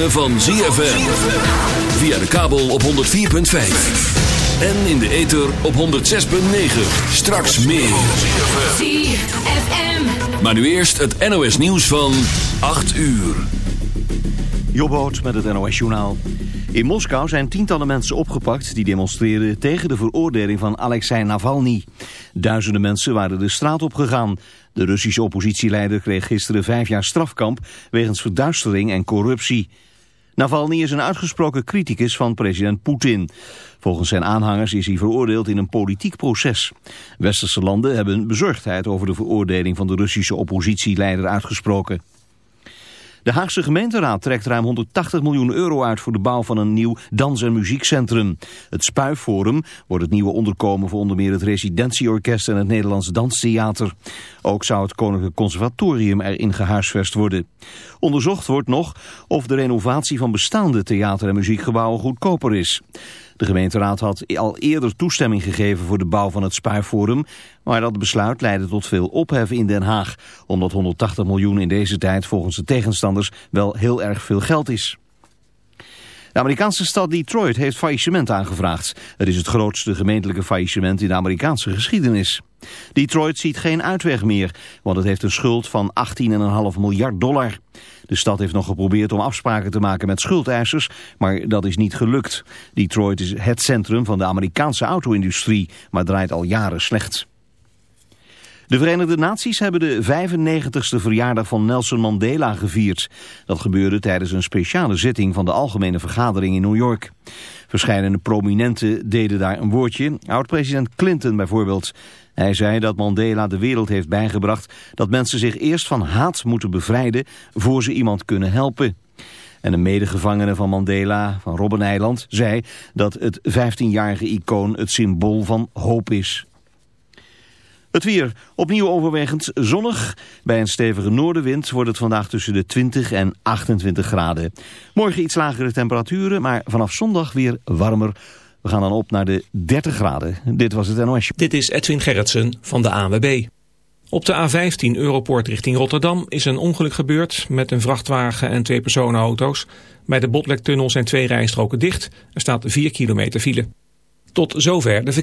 ritme van ZFM. Via de kabel op 104.5. En in de ether op 106.9. Straks meer. ZFM. Maar nu eerst het NOS nieuws van 8 uur. Jobboot met het NOS Journaal. In Moskou zijn tientallen mensen opgepakt die demonstreren tegen de veroordeling van Alexei Navalny. Duizenden mensen waren de straat op gegaan. De Russische oppositieleider kreeg gisteren vijf jaar strafkamp wegens verduistering en corruptie. Navalny is een uitgesproken criticus van president Poetin. Volgens zijn aanhangers is hij veroordeeld in een politiek proces. Westerse landen hebben bezorgdheid over de veroordeling van de Russische oppositieleider uitgesproken. De Haagse gemeenteraad trekt ruim 180 miljoen euro uit voor de bouw van een nieuw dans- en muziekcentrum. Het Spuiforum wordt het nieuwe onderkomen voor onder meer het Residentieorkest en het Nederlands Danstheater. Ook zou het Koninklijk Conservatorium erin gehuisvest worden. Onderzocht wordt nog of de renovatie van bestaande theater- en muziekgebouwen goedkoper is. De gemeenteraad had al eerder toestemming gegeven voor de bouw van het Spuiforum, maar dat besluit leidde tot veel ophef in Den Haag, omdat 180 miljoen in deze tijd volgens de tegenstanders wel heel erg veel geld is. De Amerikaanse stad Detroit heeft faillissement aangevraagd. Het is het grootste gemeentelijke faillissement in de Amerikaanse geschiedenis. Detroit ziet geen uitweg meer, want het heeft een schuld van 18,5 miljard dollar. De stad heeft nog geprobeerd om afspraken te maken met schuldeisers, maar dat is niet gelukt. Detroit is het centrum van de Amerikaanse auto-industrie, maar draait al jaren slecht. De Verenigde Naties hebben de 95ste verjaardag van Nelson Mandela gevierd. Dat gebeurde tijdens een speciale zitting van de Algemene Vergadering in New York. Verscheidene prominenten deden daar een woordje. Oud-president Clinton bijvoorbeeld. Hij zei dat Mandela de wereld heeft bijgebracht dat mensen zich eerst van haat moeten bevrijden voor ze iemand kunnen helpen. En een medegevangene van Mandela, van Robbeneiland, zei dat het 15-jarige icoon het symbool van hoop is. Het weer opnieuw overwegend zonnig. Bij een stevige noordenwind wordt het vandaag tussen de 20 en 28 graden. Morgen iets lagere temperaturen, maar vanaf zondag weer warmer. We gaan dan op naar de 30 graden. Dit was het NOS. Dit is Edwin Gerritsen van de ANWB. Op de A15 Europoort richting Rotterdam is een ongeluk gebeurd met een vrachtwagen en twee personenauto's. Bij de Botlektunnel zijn twee rijstroken dicht. Er staat 4 kilometer file. Tot zover de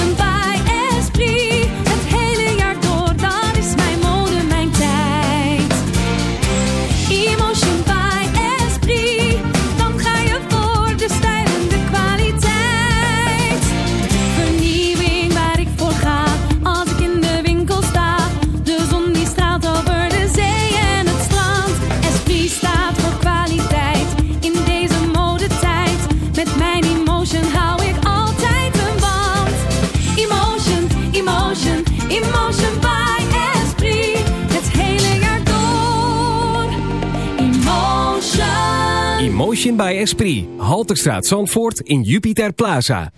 By Esprit. Halterstraat Zandvoort in Jupiter Plaza.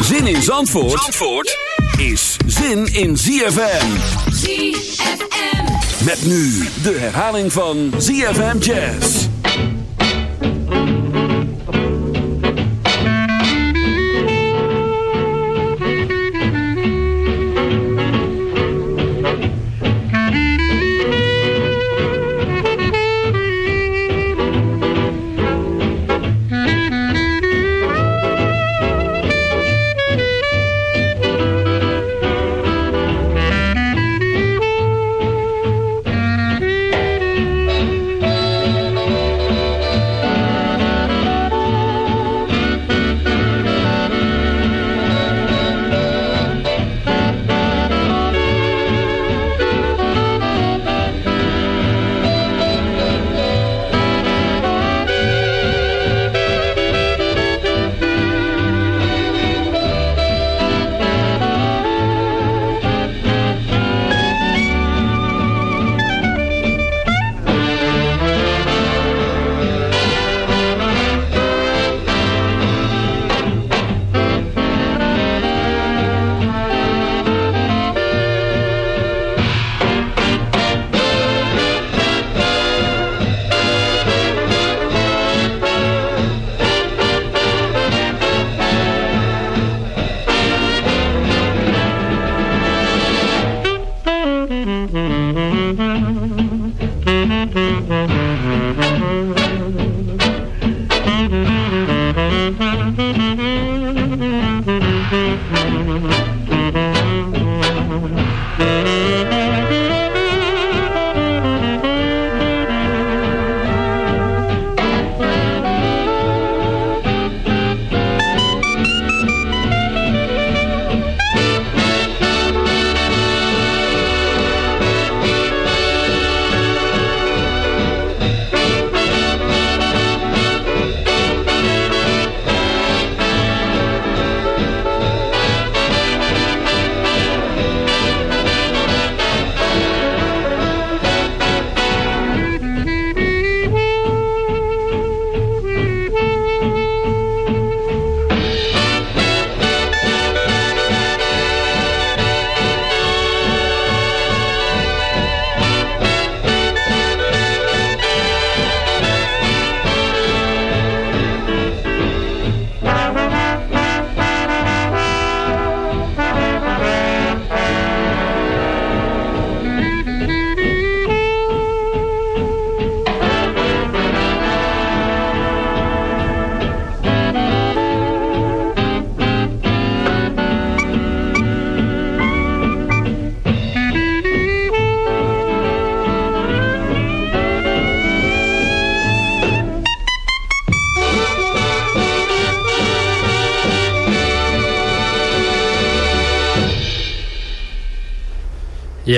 Zin in Zandvoort, Zandvoort is zin in ZFM. ZFM. Met nu de herhaling van ZFM Jazz.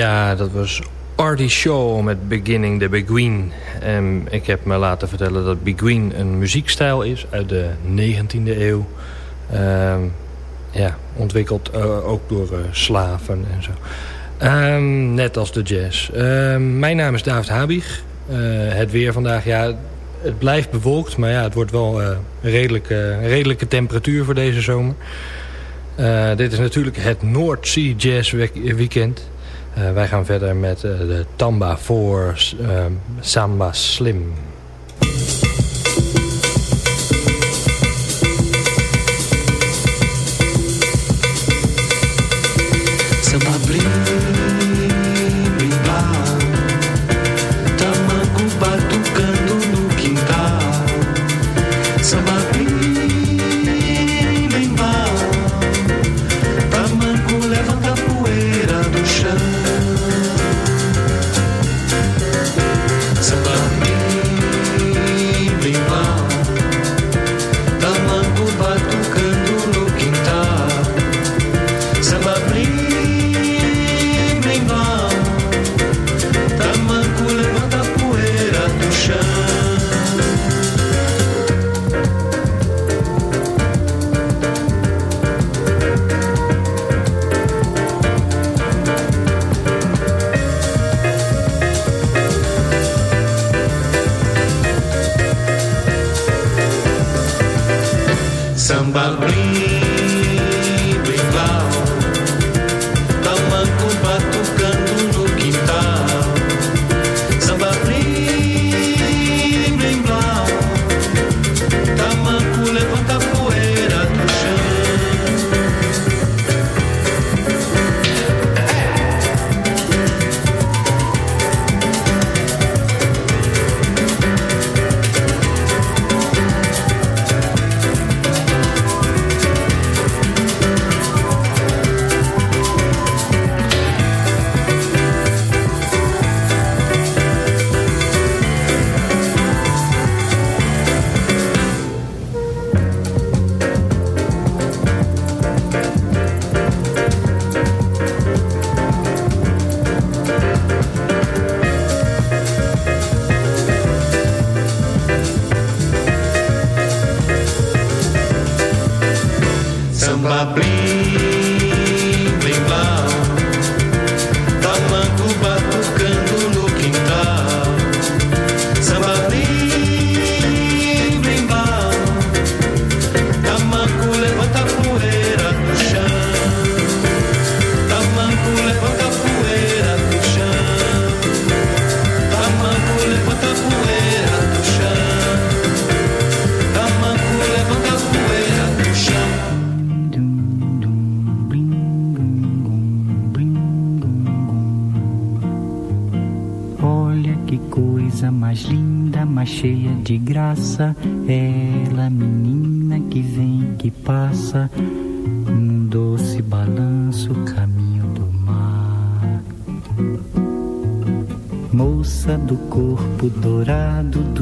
Ja, dat was Artie Shaw met Beginning the Beguine. En ik heb me laten vertellen dat Beguine een muziekstijl is uit de 19e eeuw. Ehm, ja, ontwikkeld eh, ook door eh, slaven en zo. Ehm, net als de jazz. Ehm, mijn naam is David Habig. Eh, het weer vandaag, ja, het blijft bewolkt. Maar ja, het wordt wel een redelijke, redelijke temperatuur voor deze zomer. Dit is natuurlijk het North Sea Jazz Week- Weekend. Eh, wij gaan verder met eh, de Tamba voor Samba Slim.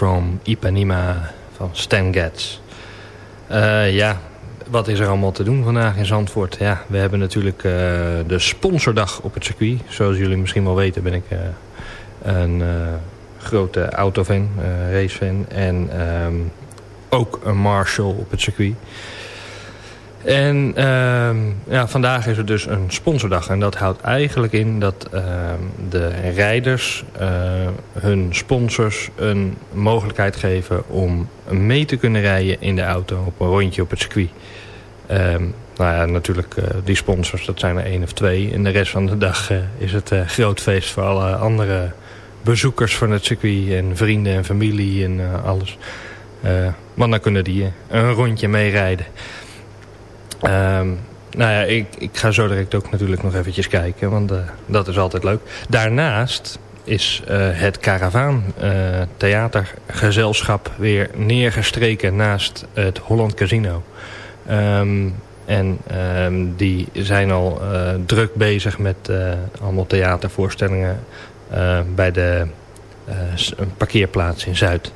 From Ipanema van Stan Getz. Eh, ja, wat is er allemaal te doen vandaag in Zandvoort? Ja, we hebben natuurlijk eh, de sponsordag op het circuit. Zoals jullie misschien wel weten ben ik eh, een grote autofan, racefan. En ehm, ook een marshal op het circuit. En ehm, ja, vandaag is er dus een sponsordag. En dat houdt eigenlijk in dat ehm, de rijders eh, hun sponsors een mogelijkheid geven om mee te kunnen rijden in de auto op een rondje op het circuit. Ehm, nou ja, natuurlijk, eh, die sponsors, dat zijn er één of twee. En de rest van de dag eh, is het groot feest voor alle andere bezoekers van het circuit. En vrienden en familie en alles. Want dan kunnen die een rondje meerijden. Ehm, nou ja, ik, ik ga zo direct ook natuurlijk nog eventjes kijken, want eh, dat is altijd leuk. Daarnaast is eh, het Caravaan eh, theatergezelschap weer neergestreken naast het Holland Casino. Ehm, en ehm, die zijn al druk bezig met allemaal theatervoorstellingen bij de parkeerplaats in Zuid.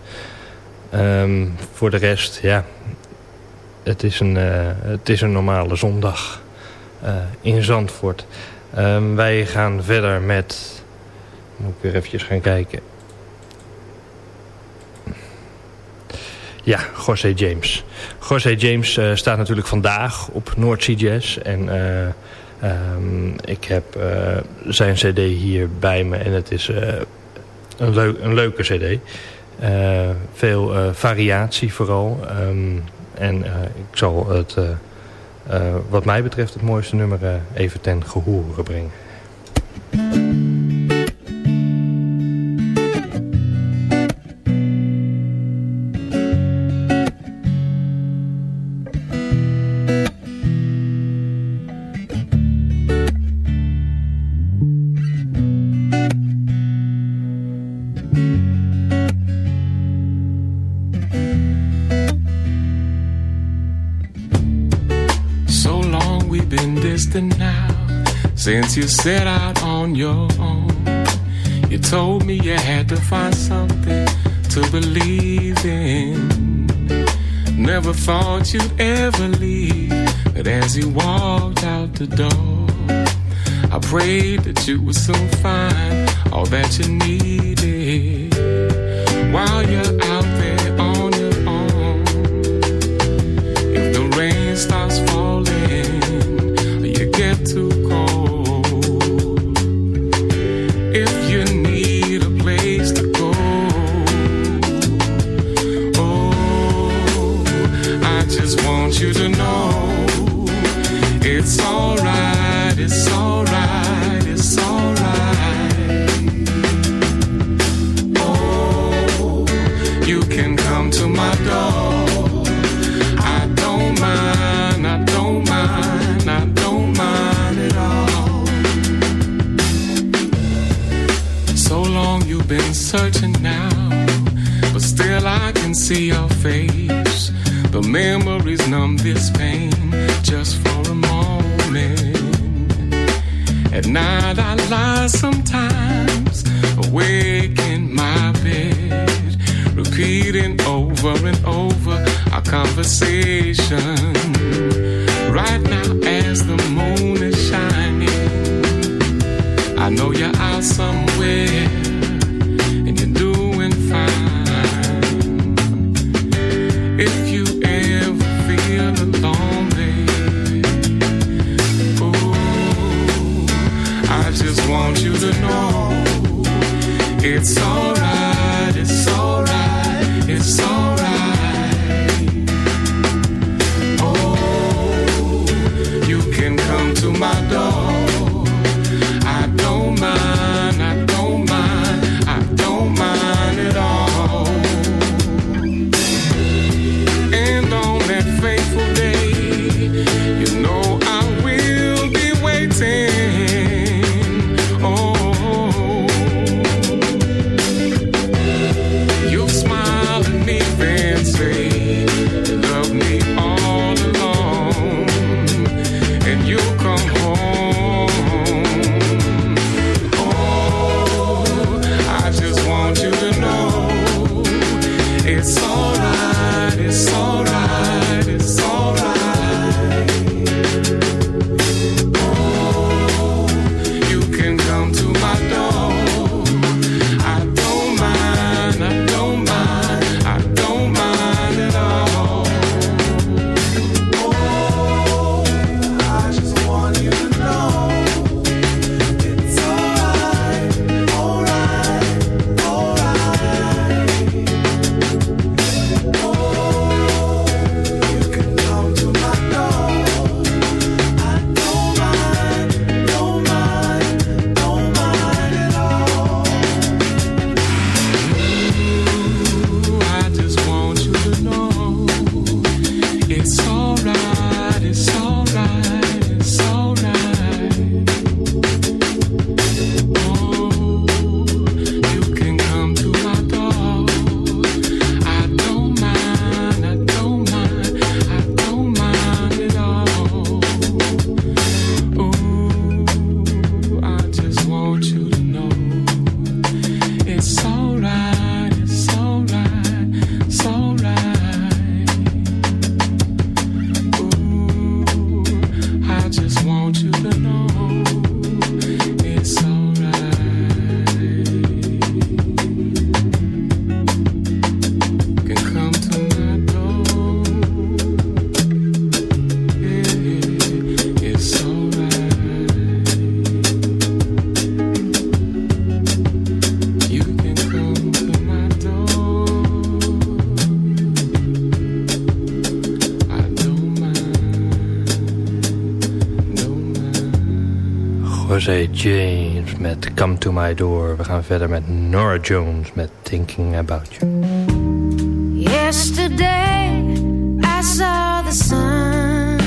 Voor de rest, ja, het is een, eh, het is een normale zondag eh, in Zandvoort. Ehm, wij gaan verder met... Moet ik weer eventjes gaan kijken. Ja, José James. José James eh, staat natuurlijk vandaag op North Jazz. En eh, ehm, ik heb zijn cd hier bij me. En het is een, leuk, een leuke cd. Veel variatie vooral. Ehm, en eh, ik zal het, eh, eh, wat mij betreft, het mooiste nummer even ten gehore brengen. Set out on your own. You told me you had to find something to believe in. Never thought you'd ever leave, but as you walked out the door, I prayed that you would soon find all that you needed. While you're out there want you to know. It's alright, night I lie sometimes, awake in my bed, repeating over and over our conversation. Right now, as the moon is shining, I know you're Jose James met Come To My Door. We gaan verder met Nora Jones met Thinking About You. Yesterday I saw the sun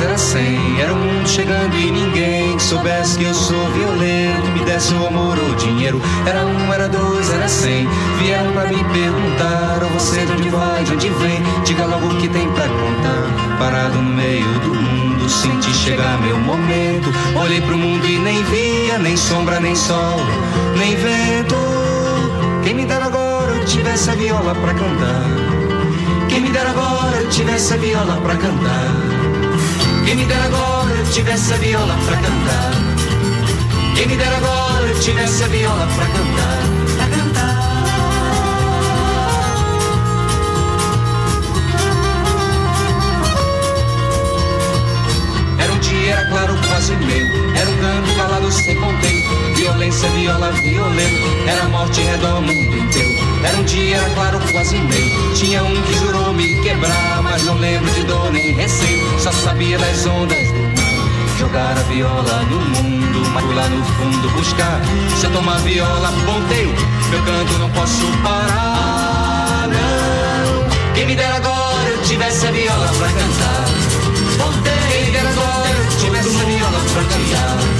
era cem. Era um mundo chegando e ninguém que soubesse que eu sou violento. Me desse o amor ou dinheiro. Era um, era dois, era cem. Vieram pra me perguntar: Ou você de onde vai, de onde vem? Diga logo o que tem pra contar. Parado no meio do mundo, senti chegar meu momento. Olhei pro mundo e nem via, nem sombra, nem sol, nem vento. Quem me dera agora eu tivesse a viola pra cantar. Quem me dera agora eu tivesse a viola pra cantar. Quem me dera agora eu tivesse a viola pra cantar. Quem me dera agora eu tivesse a viola pra cantar. Pra cantar. Era um dia, era claro, quase meu. Era um sem contento. Violência, viola, violento. Era morte redor mundo inteiro. Era um dia, era claro, quase meu. Tinha um que jurou me quebrar, mas não lembro de dor nem receio. Só sabia das ondas do. Jogar a viola no mundo, mas lá no fundo buscar. Se eu tomar viola, ponteio, meu canto não posso parar. Não. Quem me dera agora eu tivesse a viola pra cantar. Voltei, quem me dera agora eu tivesse a viola pra cantar.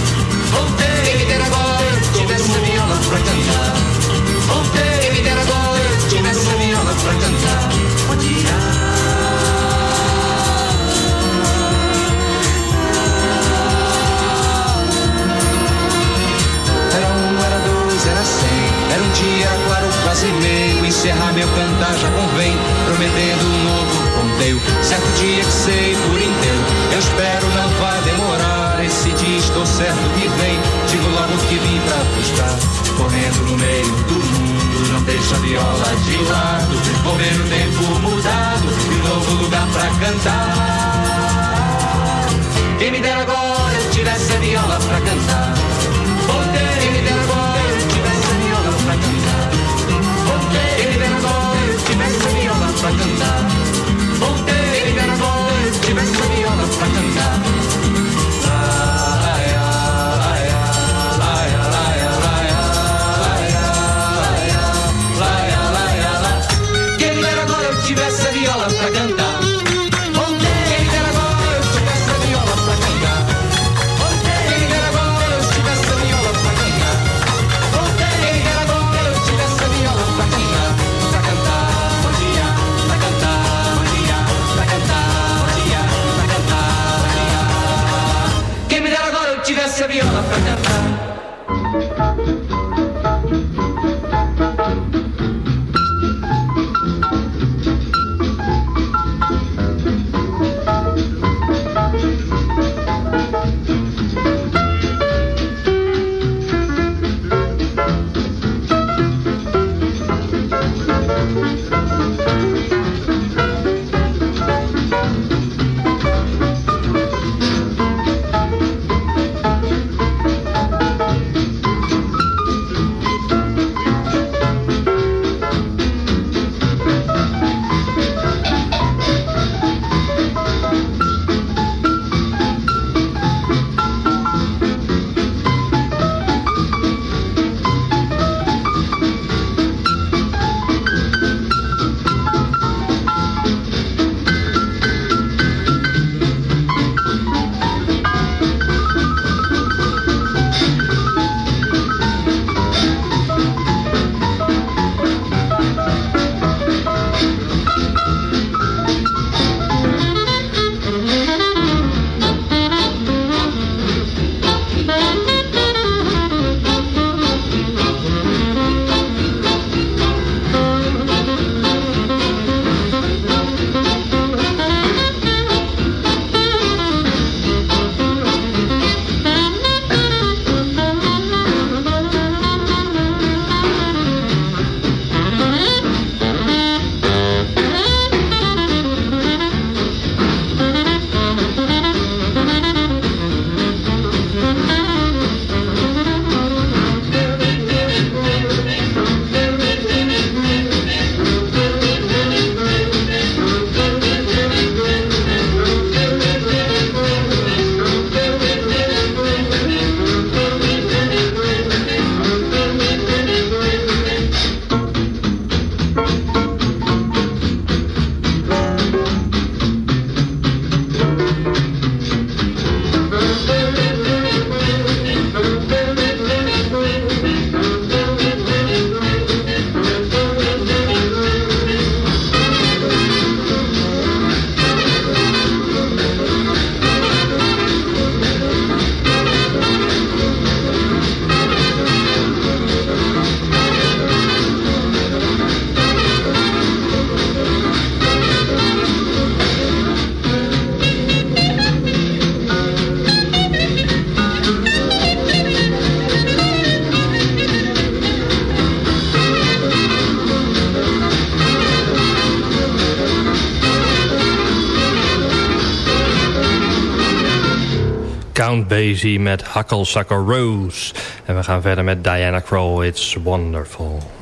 E meio encerrar meu cantar já convém, prometendo um novo ponteio. Certo dia que sei por inteiro, eu espero não vai demorar. Esse dia estou certo que vem, digo logo que vim pra buscar. Correndo no meio do mundo, não deixa a viola de lado. Vou ver o tempo mudado e um novo lugar pra cantar. Quem me dera agora eu tivesse a viola pra cantar. Count met Hucklesucker Rose. En we gaan verder met Diana Crow, It's Wonderful.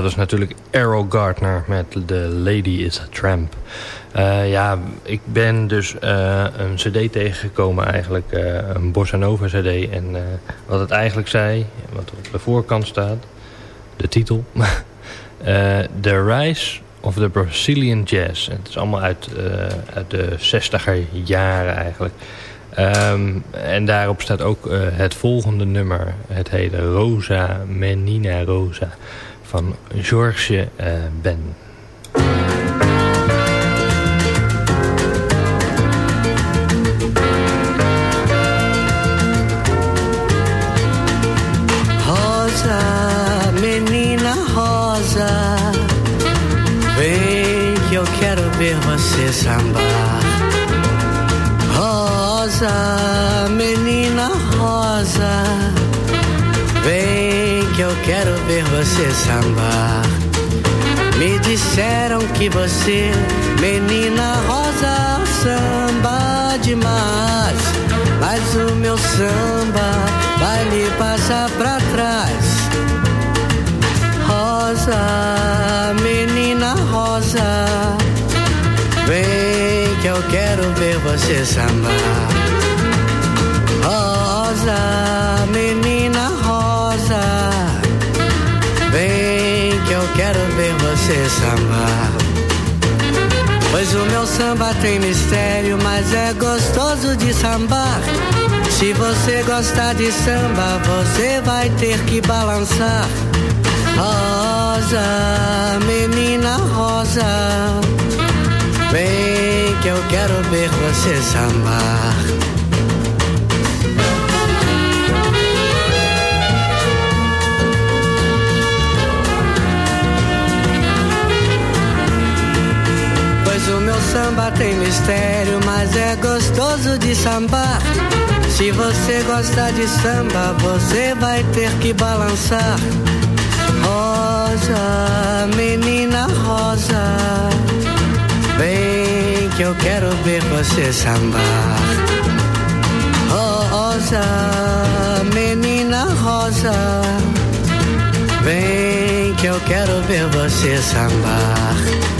Dat was natuurlijk Errol Gardner met The Lady is a Tramp. Eh, ja, ik ben dus eh, een cd tegengekomen eigenlijk, eh, een Bossa Nova cd. En wat het eigenlijk zei, wat op de voorkant staat, de titel. The Rise of the Brazilian Jazz. En het is allemaal uit, uit de 60er jaren eigenlijk. Ehm, en daarop staat ook het volgende nummer. Het heet Rosa Menina Rosa van George eh, Ben. Rosa, menina rosa, vem que eu quero ver você sambar. Rosa, menina rosa, vem que eu quero ver você sambar. Me disseram que você, menina rosa, samba demais. Mas o meu samba vai lhe passar pra trás. Rosa, menina rosa, vem que eu quero ver você sambar. Rosa, menina rosa, vem que eu quero ver você sambar. Pois o meu samba tem mistério, mas é gostoso de sambar. Se você gostar de samba, você vai ter que balançar. Rosa, menina rosa, vem que eu quero ver você sambar. Samba tem mistério, mas é gostoso de sambar. Se você gostar de samba, você vai ter que balançar. Rosa, menina rosa, vem que eu quero ver você sambar. Rosa, menina rosa, vem que eu quero ver você sambar.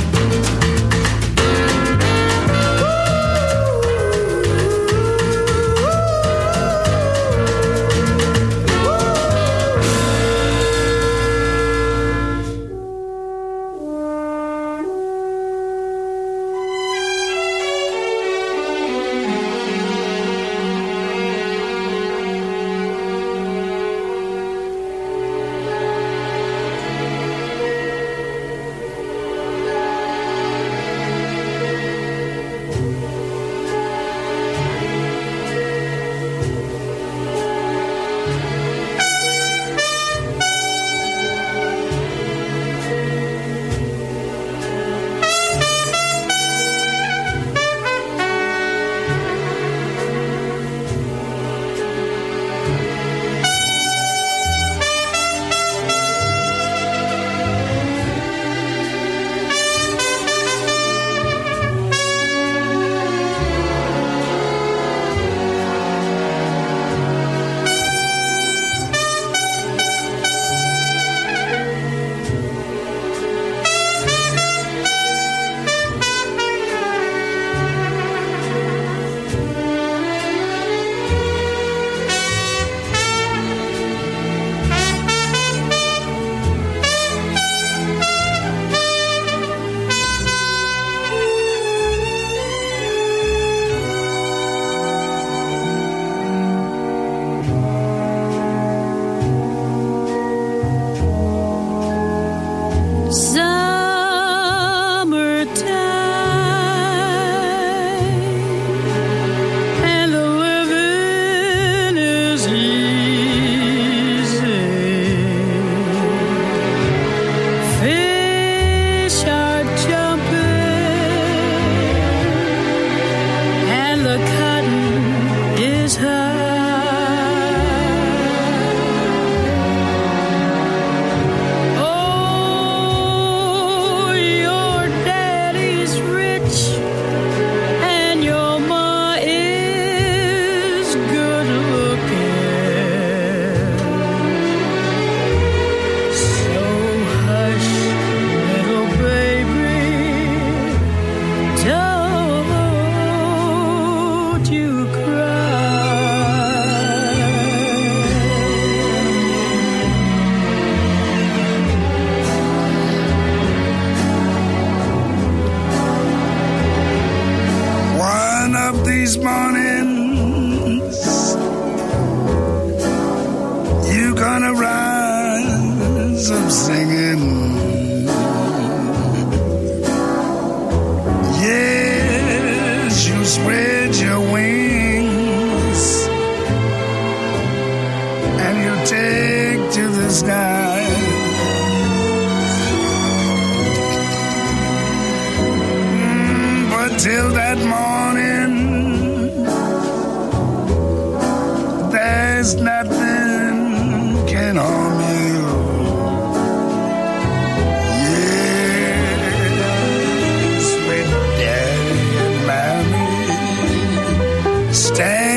stand.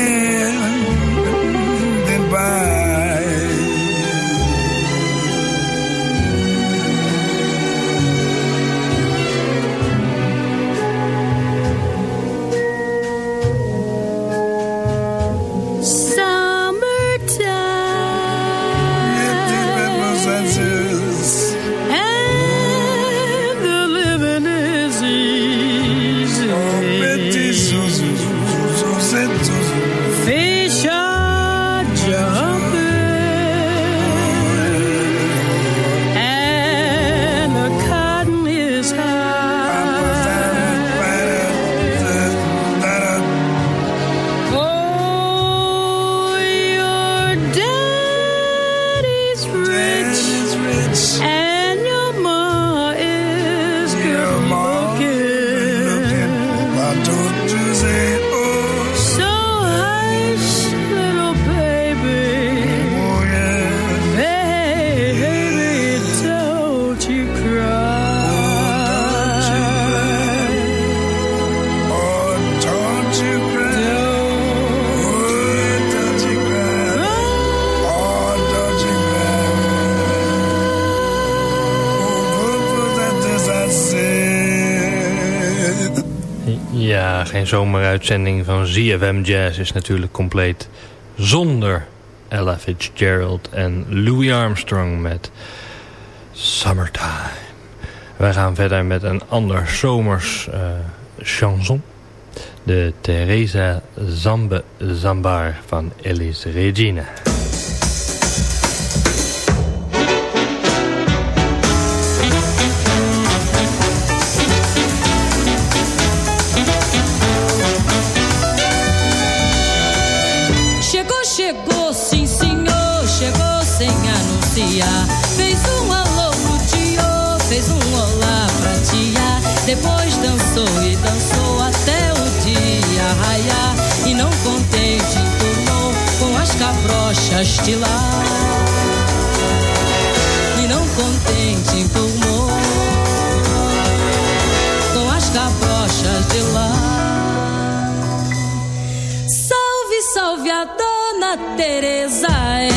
zomeruitzending van ZFM Jazz is natuurlijk compleet zonder Ella Fitzgerald en Louis Armstrong met Summertime. Wij gaan verder met een ander zomers eh, chanson. De Teresa Zambe Zambar van Elis Regina. deixaste lá e não contente empolmou com as cabrochas de lá. Salve, salve a dona Teresa. É.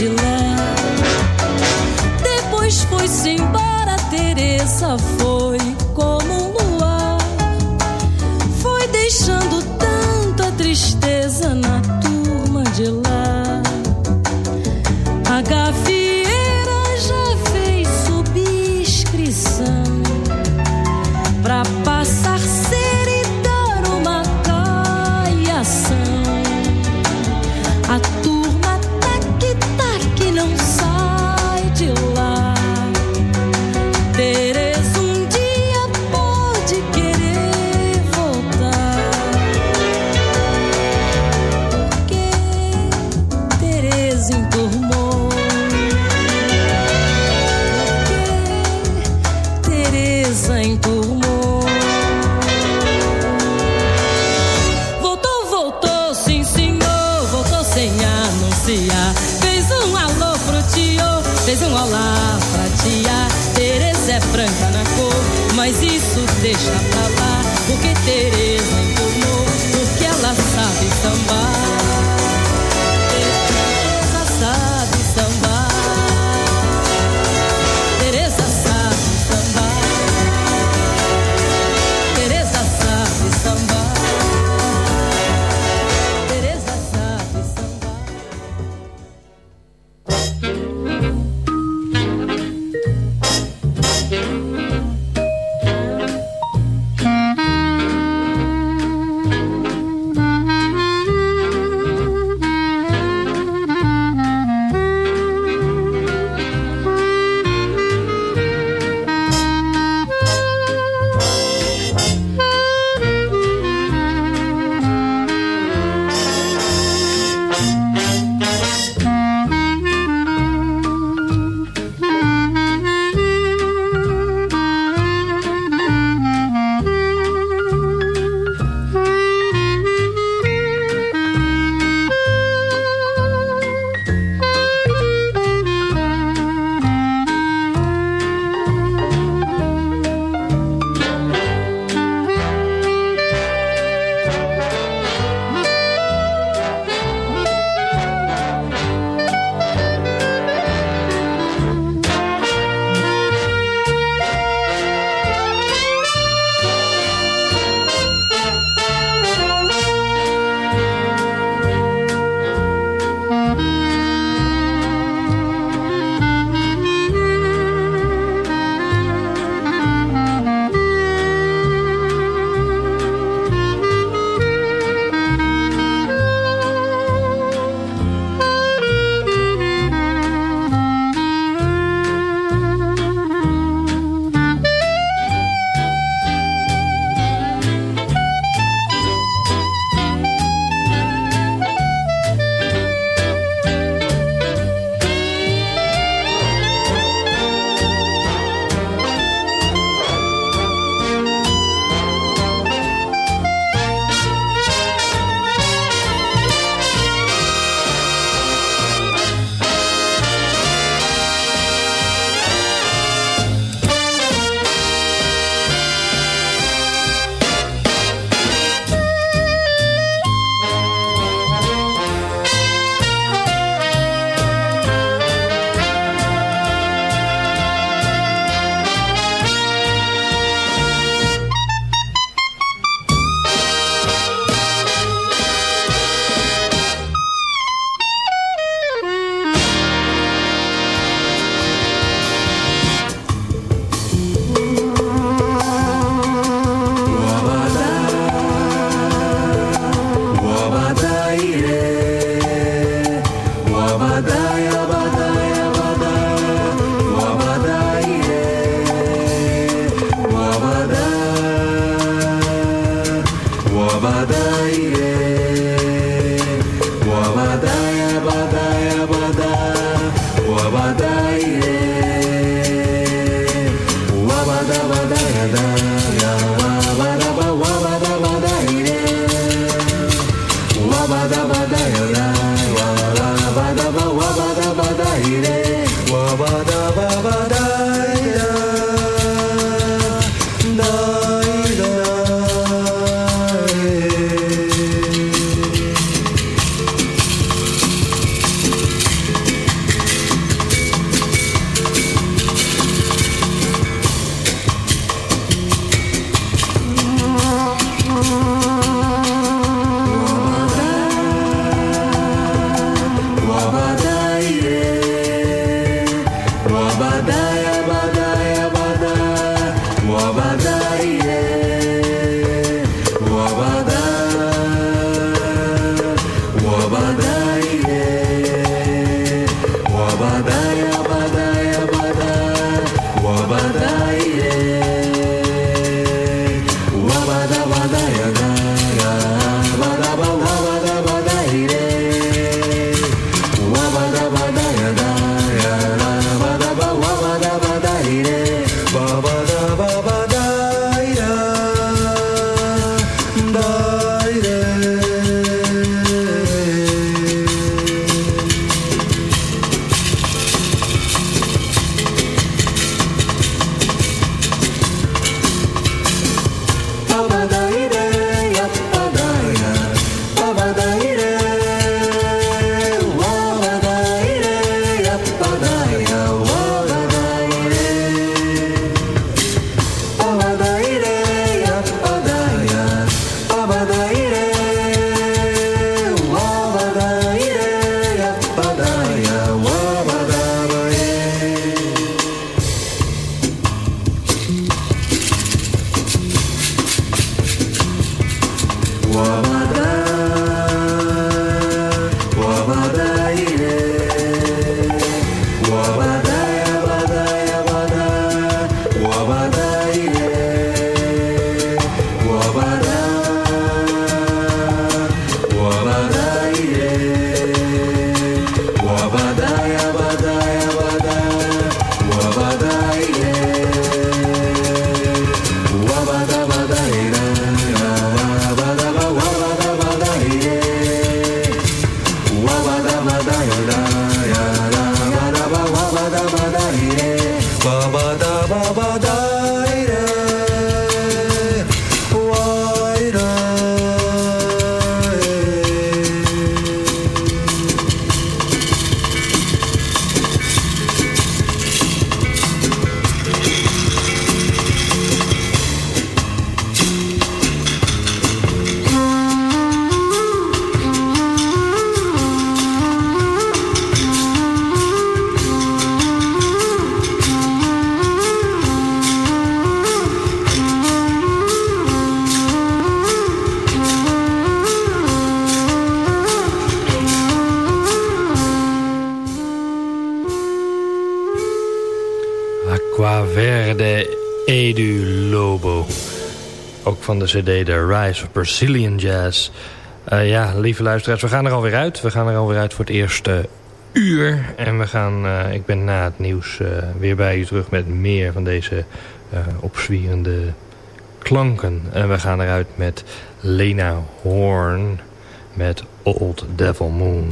you love? Van de cd The Rise of Brazilian Jazz. Eh, ja, lieve luisteraars, we gaan er alweer uit. We gaan er alweer uit voor het eerste uur. En we gaan, eh, ik ben na het nieuws eh, weer bij u terug met meer van deze opzwierende klanken. En we gaan eruit met Lena Horn met Old Devil Moon.